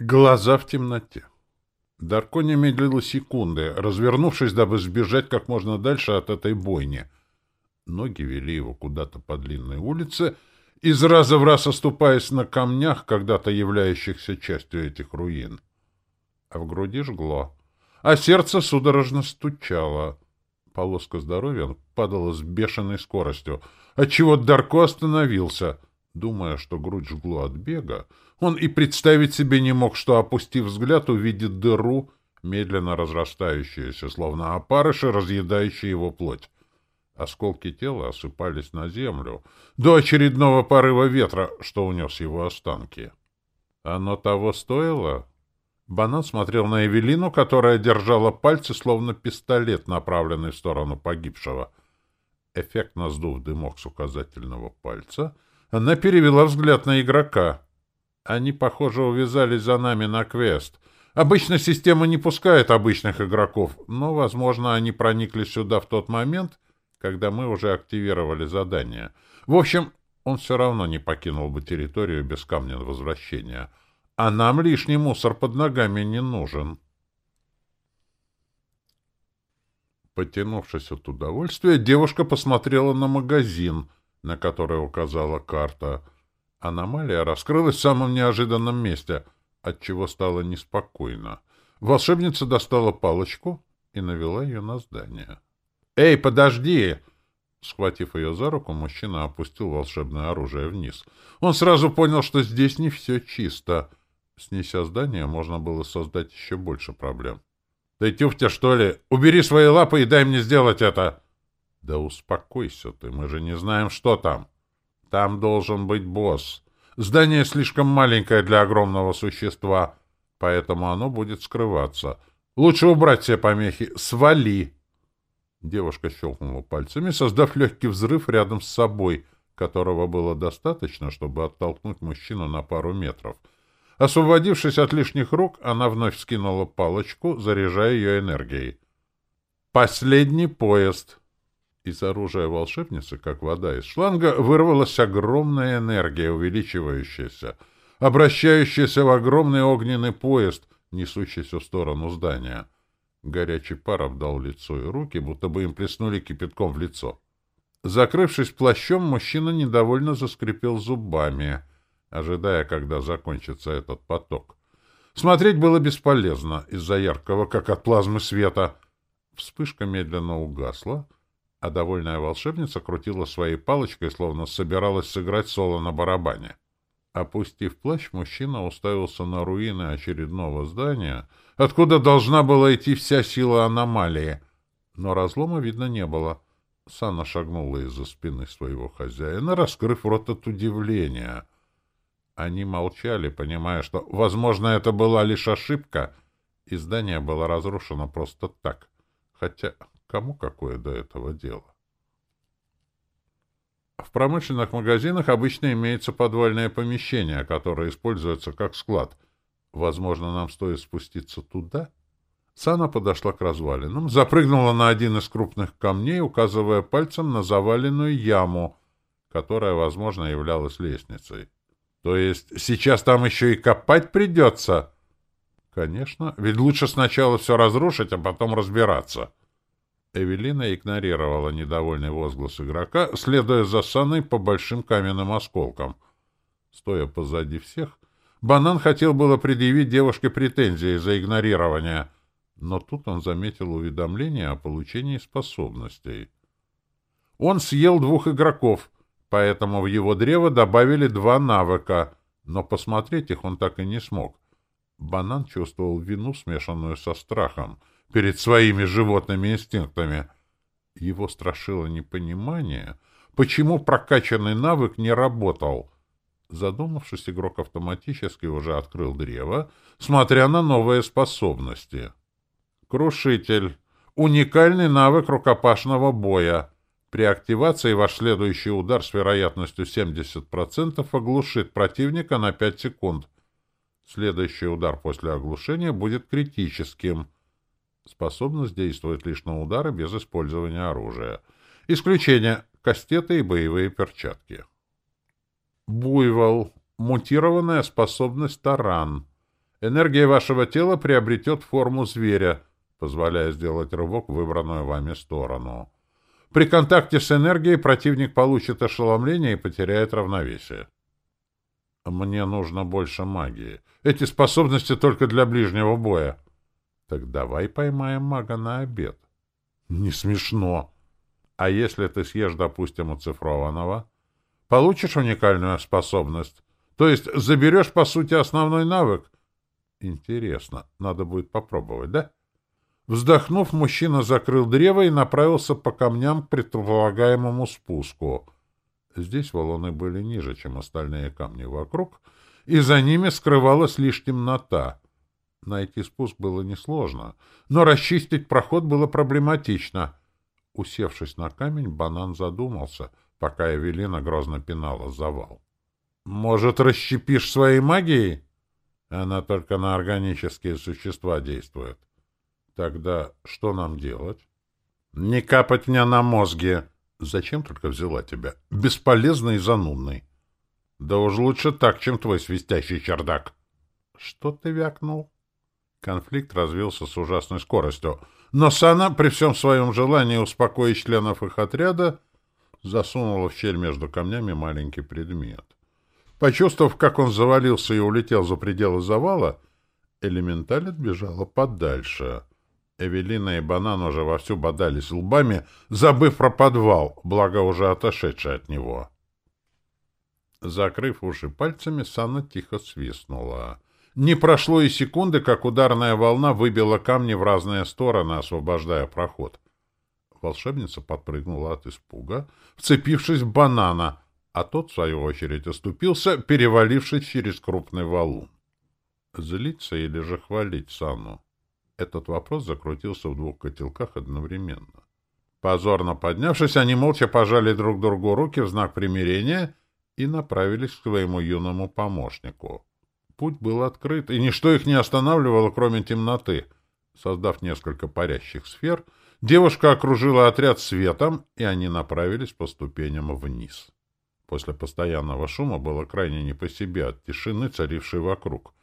Глаза в темноте. Дарко не медлила секунды, развернувшись, дабы сбежать как можно дальше от этой бойни. Ноги вели его куда-то по длинной улице, из раза в раз оступаясь на камнях, когда-то являющихся частью этих руин. А в груди жгло, а сердце судорожно стучало. Полоска здоровья падала с бешеной скоростью, отчего Дарко остановился — Думая, что грудь жгло от бега, он и представить себе не мог, что, опустив взгляд, увидит дыру, медленно разрастающуюся, словно опарыши, разъедающие его плоть. Осколки тела осыпались на землю до очередного порыва ветра, что унес его останки. Оно того стоило? Банан смотрел на Эвелину, которая держала пальцы, словно пистолет, направленный в сторону погибшего. Эффектно сдув дымок с указательного пальца — она перевела взгляд на игрока. Они, похоже, увязались за нами на квест. Обычно система не пускает обычных игроков, но, возможно, они проникли сюда в тот момент, когда мы уже активировали задание. В общем, он все равно не покинул бы территорию без камня возвращения. А нам лишний мусор под ногами не нужен. Потянувшись от удовольствия, девушка посмотрела на магазин — на который указала карта. Аномалия раскрылась в самом неожиданном месте, отчего стало неспокойно. Волшебница достала палочку и навела ее на здание. «Эй, подожди!» Схватив ее за руку, мужчина опустил волшебное оружие вниз. Он сразу понял, что здесь не все чисто. Снеся здание, можно было создать еще больше проблем. — Ты тюфтя, что ли? Убери свои лапы и дай мне сделать это! Да успокойся ты, мы же не знаем, что там. Там должен быть босс. Здание слишком маленькое для огромного существа, поэтому оно будет скрываться. Лучше убрать все помехи. Свали!» Девушка щелкнула пальцами, создав легкий взрыв рядом с собой, которого было достаточно, чтобы оттолкнуть мужчину на пару метров. Освободившись от лишних рук, она вновь скинула палочку, заряжая ее энергией. «Последний поезд!» Из оружия волшебницы, как вода из шланга, вырвалась огромная энергия, увеличивающаяся, обращающаяся в огромный огненный поезд, несущийся в сторону здания. Горячий пар обдал лицо и руки, будто бы им плеснули кипятком в лицо. Закрывшись плащом, мужчина недовольно заскрипел зубами, ожидая, когда закончится этот поток. Смотреть было бесполезно из-за яркого, как от плазмы света. Вспышка медленно угасла, а довольная волшебница крутила своей палочкой, словно собиралась сыграть соло на барабане. Опустив плащ, мужчина уставился на руины очередного здания, откуда должна была идти вся сила аномалии. Но разлома видно не было. Сана шагнула из-за спины своего хозяина, раскрыв рот от удивления. Они молчали, понимая, что, возможно, это была лишь ошибка, и здание было разрушено просто так. Хотя Кому какое до этого дело? В промышленных магазинах обычно имеется подвальное помещение, которое используется как склад. Возможно, нам стоит спуститься туда? Сана подошла к развалинам, запрыгнула на один из крупных камней, указывая пальцем на заваленную яму, которая, возможно, являлась лестницей. То есть сейчас там еще и копать придется? Конечно, ведь лучше сначала все разрушить, а потом разбираться. Эвелина игнорировала недовольный возглас игрока, следуя за Саной по большим каменным осколкам. Стоя позади всех, Банан хотел было предъявить девушке претензии за игнорирование, но тут он заметил уведомление о получении способностей. Он съел двух игроков, поэтому в его древо добавили два навыка, но посмотреть их он так и не смог. Банан чувствовал вину, смешанную со страхом — перед своими животными инстинктами. Его страшило непонимание, почему прокачанный навык не работал. Задумавшись, игрок автоматически уже открыл древо, смотря на новые способности. Крушитель. Уникальный навык рукопашного боя. При активации ваш следующий удар с вероятностью 70% оглушит противника на 5 секунд. Следующий удар после оглушения будет критическим. Способность действует лишь на удары без использования оружия. Исключение — кастеты и боевые перчатки. Буйвол. Мутированная способность таран. Энергия вашего тела приобретет форму зверя, позволяя сделать рывок в выбранную вами сторону. При контакте с энергией противник получит ошеломление и потеряет равновесие. Мне нужно больше магии. Эти способности только для ближнего боя. Так давай поймаем мага на обед. Не смешно. А если ты съешь, допустим, оцифрованного, получишь уникальную способность. То есть заберешь, по сути, основной навык. Интересно. Надо будет попробовать, да? Вздохнув, мужчина закрыл древо и направился по камням к предполагаемому спуску. Здесь валуны были ниже, чем остальные камни вокруг, и за ними скрывалась лишь темнота. Найти спуск было несложно, но расчистить проход было проблематично. Усевшись на камень, банан задумался, пока Эвелина грозно пинала завал. «Может, расщепишь своей магией?» «Она только на органические существа действует». Тогда что нам делать? Не капать мне на мозги. Зачем только взяла тебя? Бесполезный и занудный. Да уж лучше так, чем твой свистящий чердак. Что ты вякнул? Конфликт развился с ужасной скоростью. Но Сана, при всем своем желании успокоить членов их отряда, засунула в щель между камнями маленький предмет. Почувствовав, как он завалился и улетел за пределы завала, элементаль отбежала подальше. Эвелина и Банан уже вовсю бодались лбами, забыв про подвал, благо уже отошедший от него. Закрыв уши пальцами, Санна тихо свистнула. Не прошло и секунды, как ударная волна выбила камни в разные стороны, освобождая проход. Волшебница подпрыгнула от испуга, вцепившись в банана, а тот, в свою очередь, оступился, перевалившись через крупный валун. Злиться или же хвалить Санну? Этот вопрос закрутился в двух котелках одновременно. Позорно поднявшись, они молча пожали друг другу руки в знак примирения и направились к своему юному помощнику. Путь был открыт, и ничто их не останавливало, кроме темноты. Создав несколько парящих сфер, девушка окружила отряд светом, и они направились по ступеням вниз. После постоянного шума было крайне не по себе от тишины, царившей вокруг.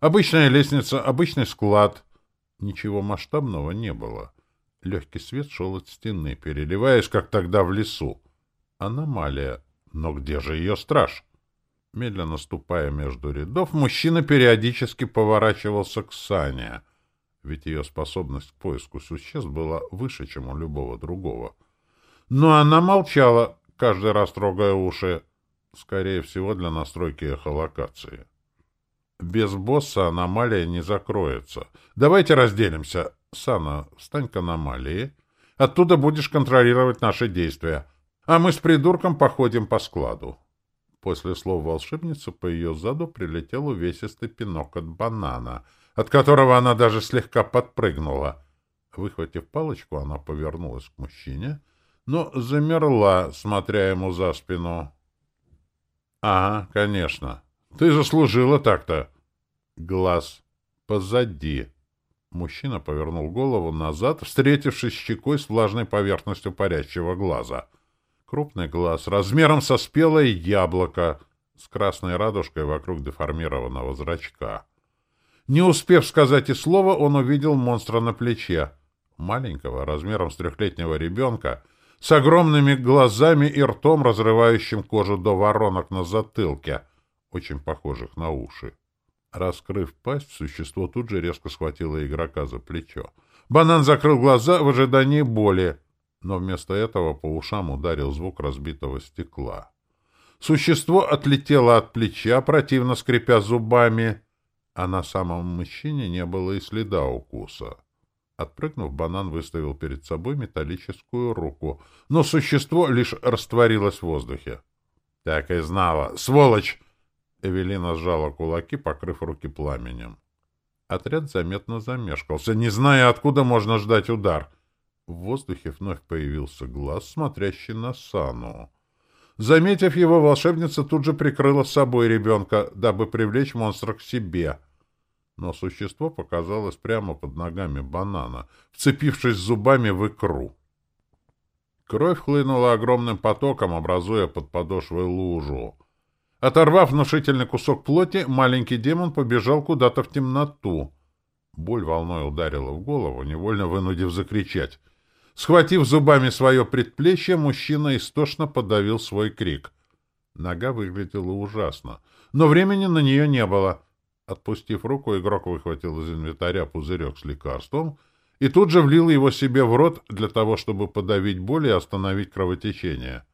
Обычная лестница, обычный склад — Ничего масштабного не было. Легкий свет шел от стены, переливаясь, как тогда в лесу. Аномалия. Но где же ее страж? Медленно ступая между рядов, мужчина периодически поворачивался к Сане, ведь ее способность к поиску существ была выше, чем у любого другого. Но она молчала, каждый раз трогая уши, скорее всего, для настройки эхолокации. Без босса аномалия не закроется. Давайте разделимся. Сана, встань к аномалии. Оттуда будешь контролировать наши действия. А мы с придурком походим по складу. После слов волшебницы по ее заду прилетел увесистый пинок от банана, от которого она даже слегка подпрыгнула. Выхватив палочку, она повернулась к мужчине, но замерла, смотря ему за спину. — Ага, конечно. Ты заслужила так-то. Глаз позади. Мужчина повернул голову назад, встретившись щекой с влажной поверхностью парящего глаза. Крупный глаз, размером со спелое яблоко, с красной радужкой вокруг деформированного зрачка. Не успев сказать и слова, он увидел монстра на плече. Маленького, размером с трехлетнего ребенка, с огромными глазами и ртом, разрывающим кожу до воронок на затылке — очень похожих на уши. Раскрыв пасть, существо тут же резко схватило игрока за плечо. Банан закрыл глаза в ожидании боли, но вместо этого по ушам ударил звук разбитого стекла. Существо отлетело от плеча, противно скрипя зубами, а на самом мужчине не было и следа укуса. Отпрыгнув, банан выставил перед собой металлическую руку, но существо лишь растворилось в воздухе. — Так и знала! Сволочь! Эвелина сжала кулаки, покрыв руки пламенем. Отряд заметно замешкался, не зная, откуда можно ждать удар. В воздухе вновь появился глаз, смотрящий на Сану. Заметив его, волшебница тут же прикрыла собой ребенка, дабы привлечь монстра к себе. Но существо показалось прямо под ногами банана, вцепившись зубами в икру. Кровь хлынула огромным потоком, образуя под подошвой лужу. Оторвав внушительный кусок плоти, маленький демон побежал куда-то в темноту. Боль волной ударила в голову, невольно вынудив закричать. Схватив зубами свое предплечье, мужчина истошно подавил свой крик. Нога выглядела ужасно, но времени на нее не было. Отпустив руку, игрок выхватил из инвентаря пузырек с лекарством и тут же влил его себе в рот для того, чтобы подавить боль и остановить кровотечение.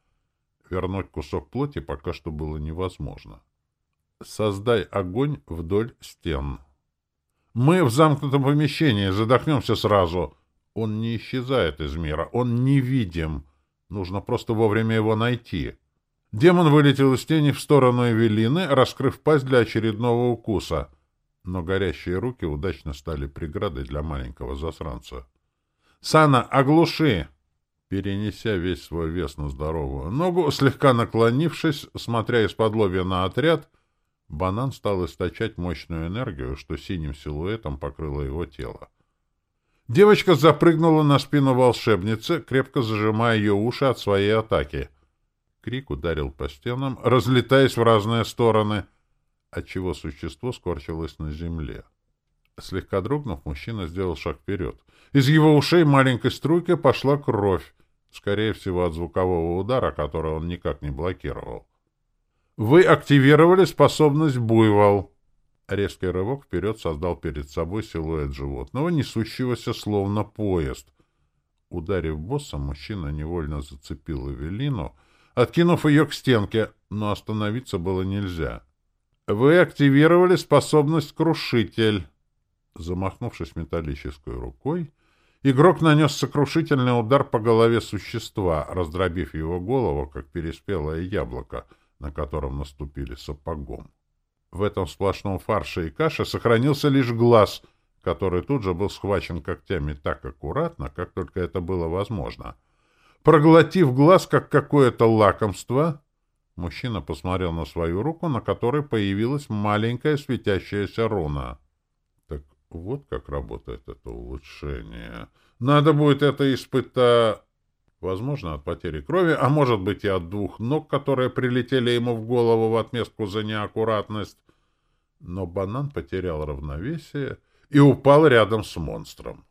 Вернуть кусок плоти пока что было невозможно. Создай огонь вдоль стен. Мы в замкнутом помещении, задохнемся сразу. Он не исчезает из мира, он невидим. Нужно просто вовремя его найти. Демон вылетел из тени в сторону Эвелины, раскрыв пасть для очередного укуса. Но горящие руки удачно стали преградой для маленького засранца. «Сана, оглуши!» Перенеся весь свой вес на здоровую ногу, слегка наклонившись, смотря из-под лобья на отряд, банан стал источать мощную энергию, что синим силуэтом покрыло его тело. Девочка запрыгнула на спину волшебницы, крепко зажимая ее уши от своей атаки. Крик ударил по стенам, разлетаясь в разные стороны, отчего существо скорчилось на земле. Слегка дрогнув, мужчина сделал шаг вперед. Из его ушей маленькой струйкой пошла кровь, скорее всего, от звукового удара, который он никак не блокировал. «Вы активировали способность буйвол». Резкий рывок вперед создал перед собой силуэт животного, несущегося словно поезд. Ударив босса, мужчина невольно зацепил Эвелину, откинув ее к стенке, но остановиться было нельзя. «Вы активировали способность «Крушитель». Замахнувшись металлической рукой, игрок нанес сокрушительный удар по голове существа, раздробив его голову, как переспелое яблоко, на котором наступили сапогом. В этом сплошном фарше и каше сохранился лишь глаз, который тут же был схвачен когтями так аккуратно, как только это было возможно. Проглотив глаз, как какое-то лакомство, мужчина посмотрел на свою руку, на которой появилась маленькая светящаяся руна. Вот как работает это улучшение. Надо будет это испытать, возможно, от потери крови, а может быть и от двух ног, которые прилетели ему в голову в отместку за неаккуратность. Но банан потерял равновесие и упал рядом с монстром.